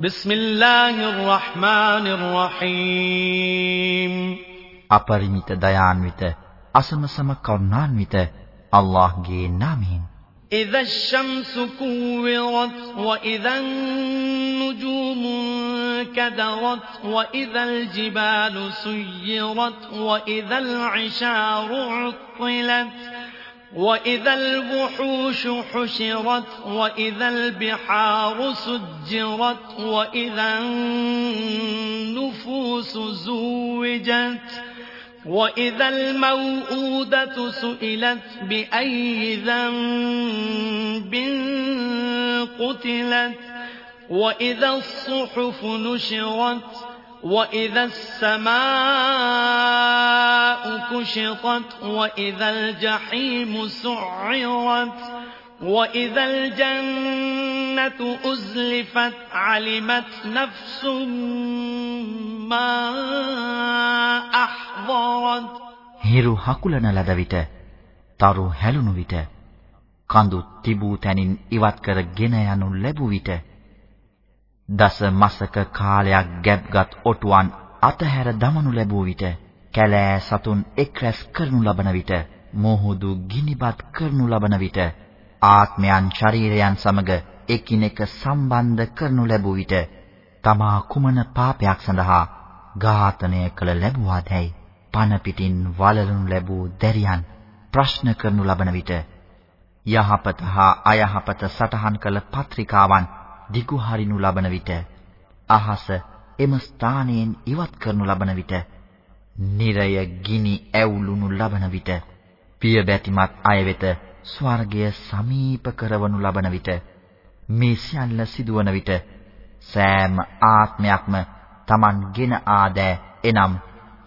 بسم الله الرحمن الرحيم අපරිමිත දයාන්විත අසමසම කරුණාන්විත අල්ලාහ්ගේ නාමයෙන් إذا الشمس كورت وإذا النجوم كدرت وإذا الجبال سيرت وإذا العشار عطلت وإذا الوحوش حشرت وإذا البحار سجرت وإذا النفوس زوجت وإذا الموءودة سئلت بأي ذنب قتلت وإذا الصحف نشرت وإذا السماء كشطت وإذا الجحيم سعرت وإذا الجنة أزلفت علمت نفس ما أحضرت හිරු හකුලන ලද විට තරු හැලුණු විට කඳු තිබූ තැනින් ඉවත් කර ගෙන යනු ලැබුව විට දස මාසක කාලයක් ගැබ්ගත් ඔටුවන් අතහැර දමනු ලැබුව විට කැලෑ සතුන් එක්රැස් කරනු ලබන විට මොහුදු ගිනිබත් කරනු ලබන විට ආත්මයන් ශරීරයන් සමග එකිනෙක සම්බන්ධ කරනු ලැබුව විට තමා කුමන පාපයක් සඳහා ඝාතනය කළ ලැබුවාදැයි පන පිටින් වලලනු ලැබූ දැරියන් ප්‍රශ්න කරනු ලබන විට යහපත හා අයහපත සටහන් කළ පත්‍රිකාවන් දිගු හරිනු ලබන විට අහස එම ස්ථානයෙන් ඉවත් කරනු ලබන විට නිරය ගිනි ඇවුලුනු ලබන විට පිය බැතිමත් අය වෙත ස්වර්ගය සමීප කරවනු ලබන විට මේ සියල්ල සිදුවන විට සෑම ආත්මයක්ම Taman ආදෑ එනම්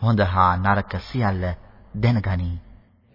හොඳ හා නරක සියල්ල දැනගනී.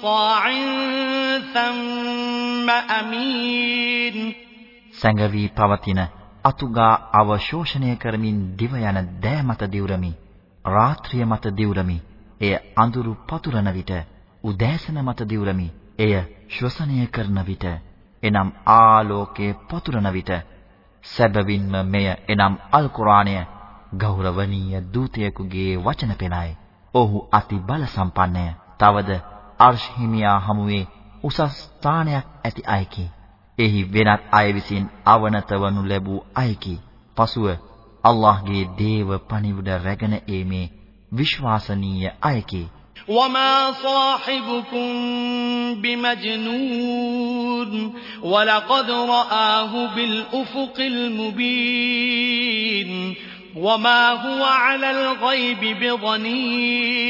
مطاع ثم أمين සැඟවි පවතින අතුගා අවශෝෂණය කරමින් දිව යන දෑ මත දිවුරමි රාත්‍රිය මත දිවුරමි එය අඳුරු පතුරන විට උදෑසන මත දිවුරමි එය ශ්වසනය කරන විට එනම් ආලෝකයේ පතුරන විට සැබවින්ම මෙය එනම් අල් කුරානය ගෞරවනීය දූතයෙකුගේ වචන පෙළයි. ඔහු අති බල සම්පන්නය. තවද අර්ශ හිමියා හමුවේ උසස් ස්ථානයක් ඇති අයකි. එහි වෙනත් අය විසින් අවනත වනු ලැබූ අයකි. පසුව අල්ලාහ්ගේ දේව පණිවිඩ රැගෙන ඒමේ විශ්වාසනීය අයකි. وما صاحبكم بمجنون ولقد رآه بالأفق المبين وما هو على الغيب بضنين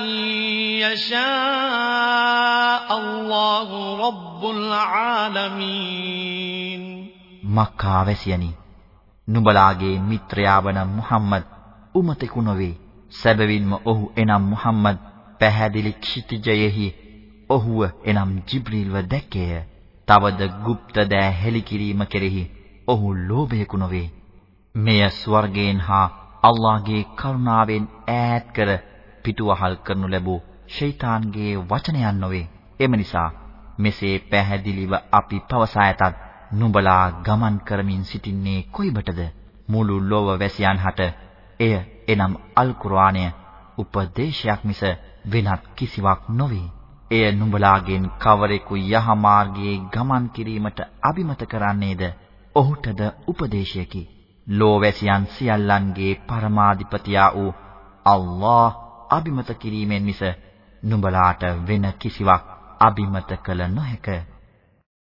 يشاء الله رب العالمين මක්කා වැසියනි නුඹලාගේ මිත්‍රයා වන මුහම්මද් උමතෙකු නොවේ සැබවින්ම ඔහු එනම් මුහම්මද් පැහැදිලි ක්ෂිතිජයෙහි ඔහුව එනම් ජිබ්‍රීල්ව දැක්කේය. තවද গুপ্ত දෑ හෙලිකිරීම කෙරෙහි ඔහු ලෝභයකු නොවේ. මෙය ස්වර්ගයෙන් හා අල්ලාහගේ කරුණාවෙන් ඈත් කර පිටුවහල් කරනු ලැබූ ෂයිතාන්ගේ වචනයන් නොවේ. එම නිසා මෙසේ පැහැදිලිව අපි පවසා ඇතත් නුඹලා ගමන් කරමින් සිටින්නේ කොයිබටද? මුළු ලෝව වැසියන් හට එය එනම් අල් කුර්ආනය උපදේශයක් මිස වෙනත් කිසිවක් නොවේ. එය නුඹලාගෙන් කවරෙකු යහ මාර්ගයේ ගමන් කිරීමට අබිමත කරන්නේද? ඔහුටද උපදේශයකි. ලෝවැසියන් සියල්ලන්ගේ පරමාධිපතියා වූ අල්ලාහ් අබිමත කිරීමෙන් මිස නුඹලාට වෙන කිසිවක් අබිමත කළ නොහැක.